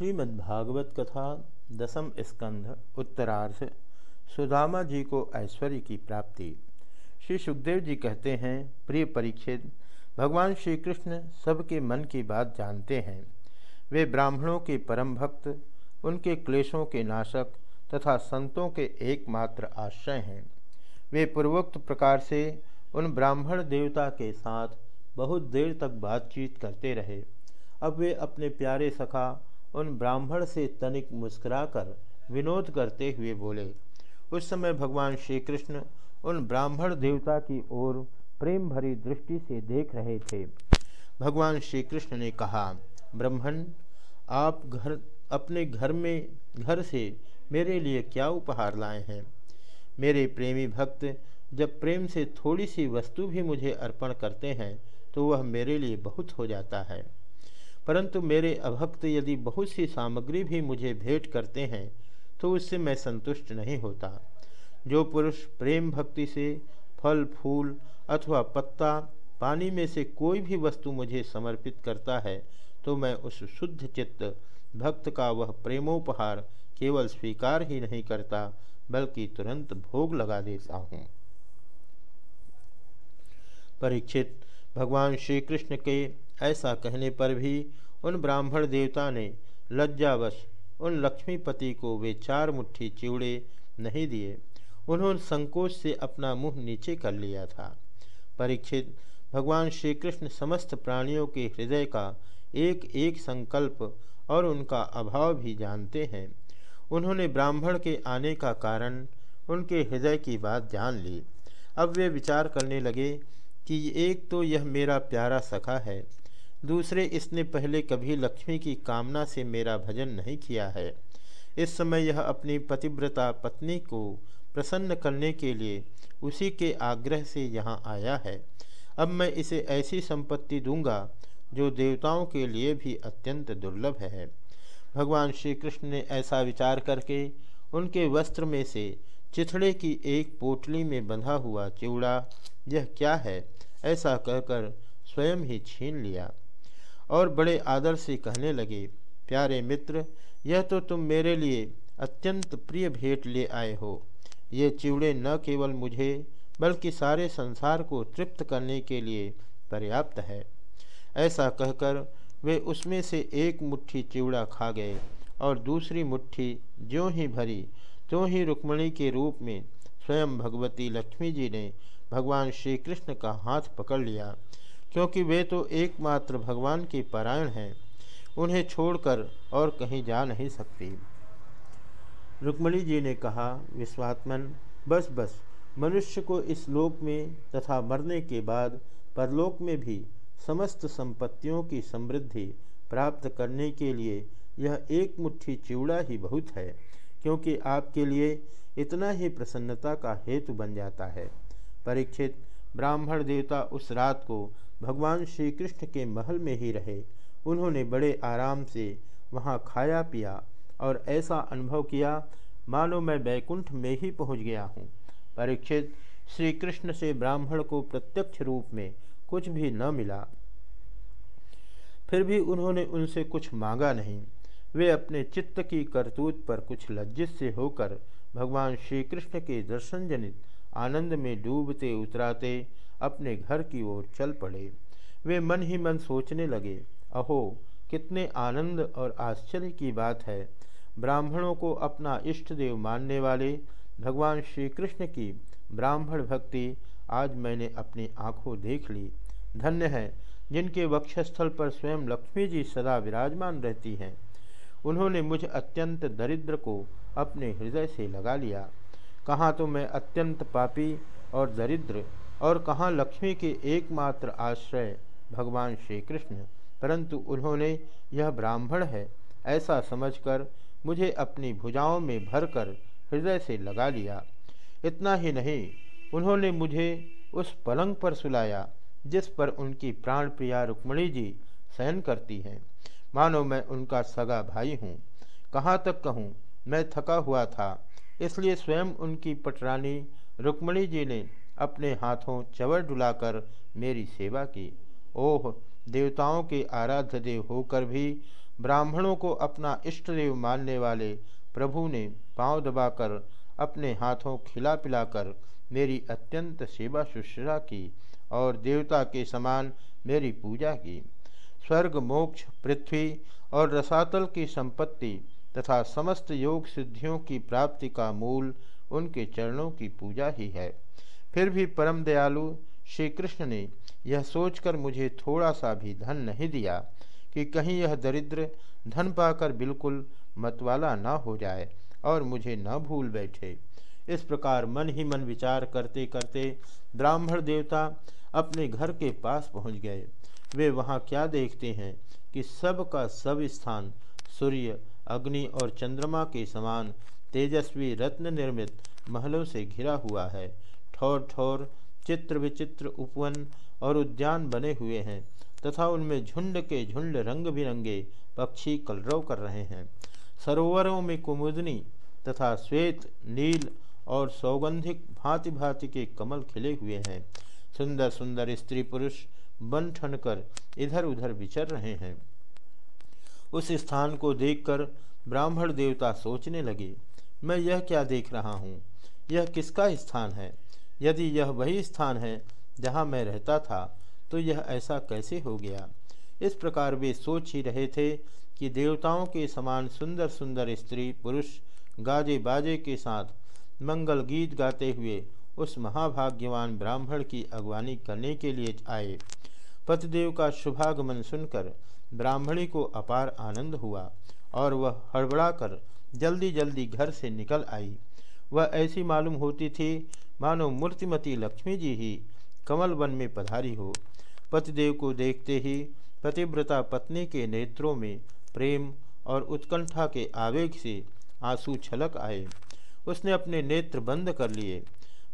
श्रीमद्भागवत कथा दसम स्कंध, उत्तरार्ध। सुदामा जी को ऐश्वर्य की प्राप्ति। श्री सुखदेव जी कहते हैं, प्रिय परीक्षित, भगवान श्री कृष्ण सबके मन की बात जानते हैं। वे ब्राह्मणों के परम भक्त, उनके क्लेशों के नाशक तथा संतों के एकमात्र आश्रय हैं। वे पूर्वोक्त प्रकार से उन ब्राह्मण देवता के साथ बहुत देर तक बातचीत करते रहे। अब वे अपने प्यारे सखा उन ब्राह्मण से तनिक मुस्कुराकर विनोद करते हुए बोले, उस समय भगवान श्री कृष्ण उन ब्राह्मण देवता की ओर प्रेम भरी दृष्टि से देख रहे थे। भगवान श्री कृष्ण ने कहा, ब्राह्मण, आप घर, अपने घर में, घर से मेरे लिए क्या उपहार लाए हैं? मेरे प्रेमी भक्त जब प्रेम से थोड़ी सी वस्तु भी मुझे अर्पण करते हैं तो वह मेरे लिए बहुत हो जाता है। परंतु मेरे अभक्त यदि बहुत सी सामग्री भी मुझे भेंट करते हैं तो उससे मैं संतुष्ट नहीं होता। जो पुरुष प्रेम भक्ति से फल, फूल अथवा पत्ता पानी में से कोई भी वस्तु मुझे समर्पित करता है तो मैं उस शुद्ध चित्त भक्त का वह प्रेमोपहार केवल स्वीकार ही नहीं करता, बल्कि तुरंत भोग लगा देता हूँ। परीक्षित, भगवान श्री कृष्ण के ऐसा कहने पर भी उन ब्राह्मण देवता ने लज्जावश उन लक्ष्मीपति को वे चार मुट्ठी चिवड़े नहीं दिए। उन्होंने संकोच से अपना मुँह नीचे कर लिया था। परीक्षित, भगवान श्री कृष्ण समस्त प्राणियों के हृदय का एक एक संकल्प और उनका अभाव भी जानते हैं। उन्होंने ब्राह्मण के आने का कारण उनके हृदय की बात जान ली। अब वे विचार करने लगे कि एक तो यह मेरा प्यारा सखा है दूसरे, इसने पहले कभी लक्ष्मी की कामना से मेरा भजन नहीं किया है। इस समय यह अपनी पतिव्रता पत्नी को प्रसन्न करने के लिए उसी के आग्रह से यहाँ आया है। अब मैं इसे ऐसी संपत्ति दूँगा जो देवताओं के लिए भी अत्यंत दुर्लभ है। भगवान श्री कृष्ण ने ऐसा विचार करके उनके वस्त्र में से चिथड़े की एक पोटली में बंधा हुआ चिवड़ा, यह क्या है? ऐसा कहकर स्वयं ही छीन लिया। और बड़े आदर से कहने लगे, प्यारे मित्र, यह तो तुम मेरे लिए अत्यंत प्रिय भेंट ले आए हो। ये चिवड़े न केवल मुझे, बल्कि सारे संसार को तृप्त करने के लिए पर्याप्त है। ऐसा कहकर वे उसमें से एक मुट्ठी चिवड़ा खा गए और दूसरी मुट्ठी ज्यों ही भरी, त्यों ही रुक्मणी के रूप में स्वयं भगवती लक्ष्मी जी ने भगवान श्री कृष्ण का हाथ पकड़ लिया। क्योंकि वे तो एकमात्र भगवान के पारायण हैं, उन्हें छोड़कर और कहीं जा नहीं सकती। रुक्मणी जी ने कहा, विश्वात्मन, बस बस, मनुष्य को इस लोक में तथा मरने के बाद परलोक में भी समस्त संपत्तियों की समृद्धि प्राप्त करने के लिए यह एक मुट्ठी चिवड़ा ही बहुत है, क्योंकि आपके लिए इतना ही प्रसन्नता का हेतु बन जाता है। परीक्षित ब्राह्मण देवता उस रात को भगवान श्री कृष्ण के महल में ही रहे। उन्होंने बड़े आराम से वहाँ खाया, पिया और ऐसा अनुभव किया, मानो मैं बैकुंठ में ही पहुँच गया हूँ। परीक्षित श्री कृष्ण से ब्राह्मण को प्रत्यक्ष रूप में कुछ भी न मिला। फिर भी उन्होंने उनसे कुछ मांगा नहीं। वे अपने चित्त की करतूत पर कुछ लज्जित से होकर भगवान श्री कृष्ण के दर्शन जनित आनंद में डूबते, उतराते अपने घर की ओर चल पड़े। वे मन ही मन सोचने लगे, अहो, कितने आनंद और आश्चर्य की बात है। ब्राह्मणों को अपना इष्ट देव मानने वाले भगवान श्री कृष्ण की ब्राह्मण भक्ति आज मैंने अपनी आँखों देख ली। धन्य है, जिनके वक्षस्थल पर स्वयं लक्ष्मी जी सदा विराजमान रहती हैं। उन्होंने मुझ अत्यंत दरिद्र को अपने हृदय से लगा लिया। कहाँ तो मैं अत्यंत पापी और दरिद्र और कहाँ लक्ष्मी के एकमात्र आश्रय भगवान श्री कृष्ण परंतु उन्होंने यह ब्राह्मण है, ऐसा समझकर मुझे अपनी भुजाओं में भरकर हृदय से लगा लिया। इतना ही नहीं, उन्होंने मुझे उस पलंग पर सुलाया, जिस पर उनकी प्राण प्रिया रुक्मणी जी सहन करती हैं। मानो मैं उनका सगा भाई हूँ। कहाँ तक कहूँ, मैं थका हुआ था, इसलिए स्वयं उनकी पटरानी रुक्मणी जी ने अपने हाथों चवर डुलाकर मेरी सेवा की। ओह, देवताओं के आराध्य देव होकर भी ब्राह्मणों को अपना इष्टदेव मानने वाले प्रभु ने पाँव दबाकर अपने हाथों खिला पिलाकर मेरी अत्यंत सेवा शुश्रा की और देवता के समान मेरी पूजा की। स्वर्ग, मोक्ष, पृथ्वी और रसातल की संपत्ति तथा समस्त योग सिद्धियों की प्राप्ति का मूल उनके चरणों की पूजा ही है। फिर भी परम दयालु श्री कृष्ण ने यह सोचकर मुझे थोड़ा सा भी धन नहीं दिया कि कहीं यह दरिद्र धन पाकर बिल्कुल मतवाला ना हो जाए और मुझे न भूल बैठे। इस प्रकार मन ही मन विचार करते करते ब्राह्मण देवता अपने घर के पास पहुँच गए। वे वहाँ क्या देखते हैं कि सब का सब स्थान सूर्य, अग्नि और चंद्रमा के समान तेजस्वी रत्न निर्मित महलों से घिरा हुआ है। ठोर ठोर, चित्र विचित्र उपवन और उद्यान बने हुए हैं, तथा उनमें झुंड के झुंड रंग बिरंगे पक्षी कलरव कर रहे हैं। सरोवरों में कुमुदनी तथा श्वेत, नील और सौगंधिक भांति भांति के कमल खिले हुए हैं। सुंदर सुंदर स्त्री पुरुष बन ठन कर इधर उधर विचर रहे हैं। उस स्थान को देखकर ब्राह्मण देवता सोचने लगे, मैं यह क्या देख रहा हूँ? यह किसका स्थान है? यदि यह वही स्थान है जहाँ मैं रहता था तो यह ऐसा कैसे हो गया? इस प्रकार वे सोच ही रहे थे कि देवताओं के समान सुंदर सुंदर स्त्री, पुरुष गाजे बाजे के साथ मंगल गीत गाते हुए उस महाभाग्यवान ब्राह्मण की अगवानी करने के लिए आए। पतिदेव का शुभागमन सुनकर ब्राह्मणी को अपार आनंद हुआ और वह हड़बड़ाकर जल्दी जल्दी घर से निकल आई। वह ऐसी मालूम होती थी मानो मूर्तिमती लक्ष्मी जी ही कमल वन में पधारी हो। पतिदेव को देखते ही पतिव्रता पत्नी के नेत्रों में प्रेम और उत्कंठा के आवेग से आँसू छलक आए। उसने अपने नेत्र बंद कर लिए।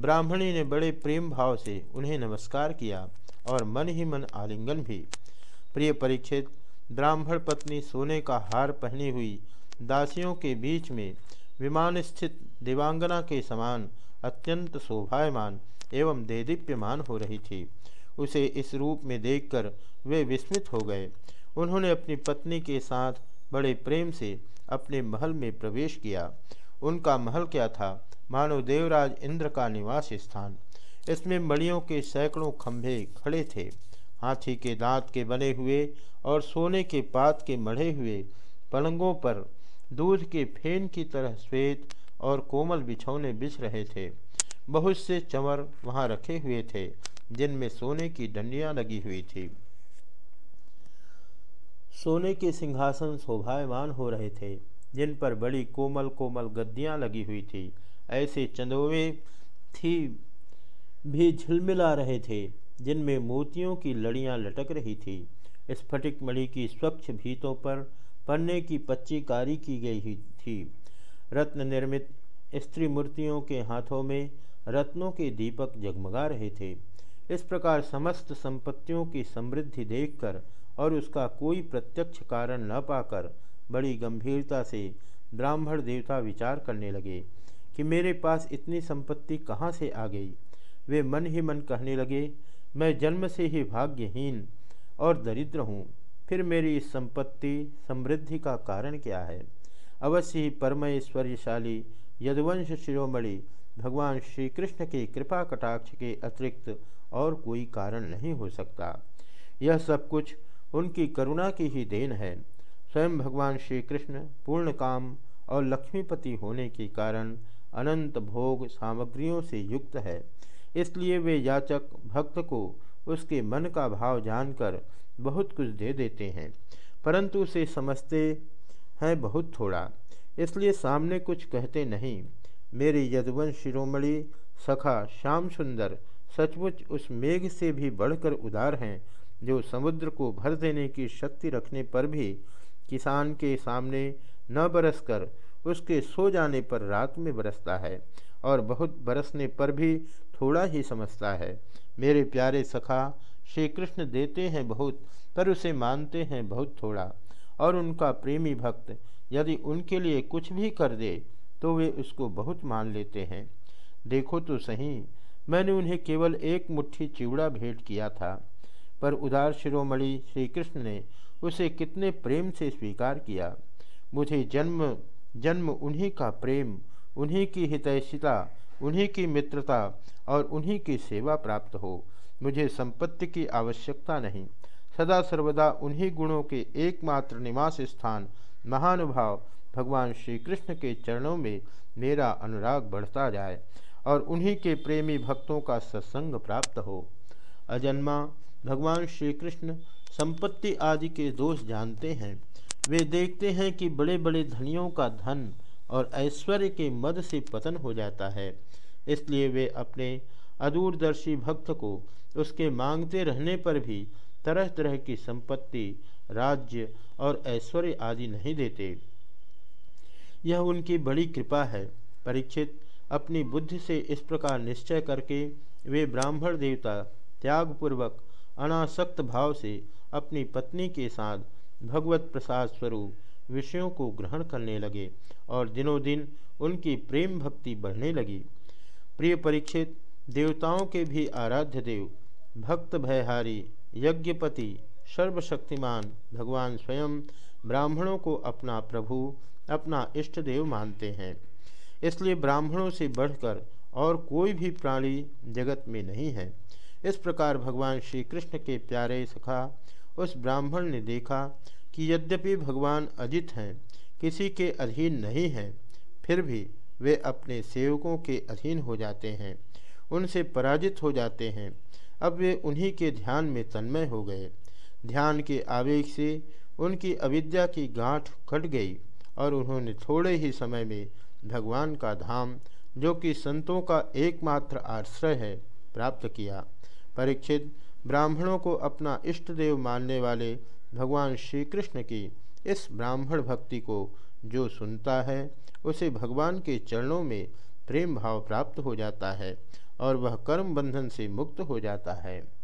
ब्राह्मणी ने बड़े प्रेम भाव से उन्हें नमस्कार किया और मन ही मन आलिंगन भी। प्रिय परीक्षित ब्राह्मण पत्नी सोने का हार पहनी हुई दासियों के बीच में विमान स्थित देवांगना के समान अत्यंत शोभायमान एवं देदीप्यमान हो रही थी। उसे इस रूप में देखकर वे विस्मित हो गए। उन्होंने अपनी पत्नी के साथ बड़े प्रेम से अपने महल में प्रवेश किया। उनका महल क्या था? मानो देवराज इंद्र का निवास स्थान। इसमें मणियों के सैकड़ों खंभे खड़े थे। हाथी के दांत के बने हुए और सोने के पात के मढ़े हुए पलंगों पर दूध के फेन की तरह श्वेत और कोमल बिछौने बिछ रहे थे। बहुत से चंवर वहाँ रखे हुए थे, जिनमें सोने की डंडियाँ लगी हुई थी। सोने के सिंहासन शोभायमान हो रहे थे, जिन पर बड़ी कोमल कोमल गद्दियाँ लगी हुई थी। ऐसे चंदोवे थी, भी झिलमिला रहे थे, जिनमें मोतियों की लड़ियाँ लटक रही थी। स्फटिक मणि की स्वच्छ भीतों पर पन्ने की पच्ची कारी की गई थी। रत्न निर्मित स्त्री मूर्तियों के हाथों में रत्नों के दीपक जगमगा रहे थे। इस प्रकार समस्त संपत्तियों की समृद्धि देखकर और उसका कोई प्रत्यक्ष कारण न पाकर बड़ी गंभीरता से ब्राह्मण देवता विचार करने लगे कि मेरे पास इतनी संपत्ति कहाँ से आ गई। वे मन ही मन कहने लगे, मैं जन्म से ही भाग्यहीन और दरिद्र हूँ। फिर मेरी इस संपत्ति समृद्धि का कारण क्या है? अवश्य ही परमैश्वर्यशाली यदुवंश शिरोमणि भगवान श्री कृष्ण के कृपा कटाक्ष के अतिरिक्त और कोई कारण नहीं हो सकता। यह सब कुछ उनकी करुणा की ही देन है। स्वयं भगवान श्री कृष्ण पूर्ण काम और लक्ष्मीपति होने के कारण अनंत भोग सामग्रियों से युक्त है। इसलिए वे याचक भक्त को उसके मन का भाव जानकर बहुत कुछ दे देते हैं। परंतु उसे समझते हैं बहुत थोड़ा। इसलिए सामने कुछ कहते नहीं। मेरे यदुवंश शिरोमणि सखा श्याम सुंदर सचमुच उस मेघ से भी बढ़कर उदार हैं, जो समुद्र को भर देने की शक्ति रखने पर भी किसान के सामने न बरसकर उसके सो जाने पर रात में बरसता है और बहुत बरसने पर भी थोड़ा ही समझता है। मेरे प्यारे सखा श्री कृष्ण देते हैं बहुत, पर उसे मानते हैं बहुत थोड़ा। और उनका प्रेमी भक्त यदि उनके लिए कुछ भी कर दे तो वे उसको बहुत मान लेते हैं। देखो तो सही, मैंने उन्हें केवल एक मुट्ठी चिवड़ा भेंट किया था, पर उदार शिरोमणि श्री कृष्ण ने उसे कितने प्रेम से स्वीकार किया। मुझे जन्म जन्म उन्हीं का प्रेम, उन्हीं की हितैषिता, उन्हीं की मित्रता और उन्हीं की सेवा प्राप्त हो। मुझे संपत्ति की आवश्यकता नहीं। सदा सर्वदा उन्हीं गुणों के एकमात्र निवास स्थान, महानुभाव भगवान श्री कृष्ण के चरणों में मेरा अनुराग बढ़ता जाए और उन्हीं के प्रेमी भक्तों का सत्संग प्राप्त हो। अजन्मा, भगवान श्री कृष्ण संपत्ति आदि के दोष जानते हैं। वे देखते हैं कि बड़े बड़े धनियों का धन और ऐश्वर्य के मद से पतन हो जाता है। इसलिए वे अपने अदूरदर्शी भक्त को उसके मांगते रहने पर भी तरह तरह की संपत्ति, राज्य और ऐश्वर्य आदि नहीं देते। यह उनकी बड़ी कृपा है। परीक्षित अपनी बुद्धि से इस प्रकार निश्चय करके वे ब्राह्मण देवता त्यागपूर्वक अनासक्त भाव से अपनी पत्नी के साथ भगवत प्रसाद स्वरूप विषयों को ग्रहण करने लगे और दिनों दिन उनकी प्रेम भक्ति बढ़ने लगी। प्रिय परीक्षित, देवताओं के भी आराध्य देव, भक्त भयहारी यज्ञपति, सर्वशक्तिमान भगवान स्वयं ब्राह्मणों को अपना प्रभु, अपना इष्ट देव मानते हैं। इसलिए ब्राह्मणों से बढ़कर और कोई भी प्राणी जगत में नहीं है। इस प्रकार भगवान श्री कृष्ण के प्यारे सखा, उस ब्राह्मण ने देखा कि यद्यपि भगवान अजित हैं, किसी के अधीन नहीं हैं, फिर भी वे अपने सेवकों के अधीन हो जाते हैं, उनसे पराजित हो जाते हैं। अब वे उन्हीं के ध्यान में तन्मय हो गए। ध्यान के आवेग से उनकी अविद्या की गांठ कट गई और उन्होंने थोड़े ही समय में भगवान का धाम, जो कि संतों का एकमात्र आश्रय है, प्राप्त किया। परीक्षित ब्राह्मणों को अपना इष्ट देव मानने वाले भगवान श्री कृष्ण की इस ब्राह्मण भक्ति को जो सुनता है, उसे भगवान के चरणों में प्रेम भाव प्राप्त हो जाता है। और वह कर्म बंधन से मुक्त हो जाता है।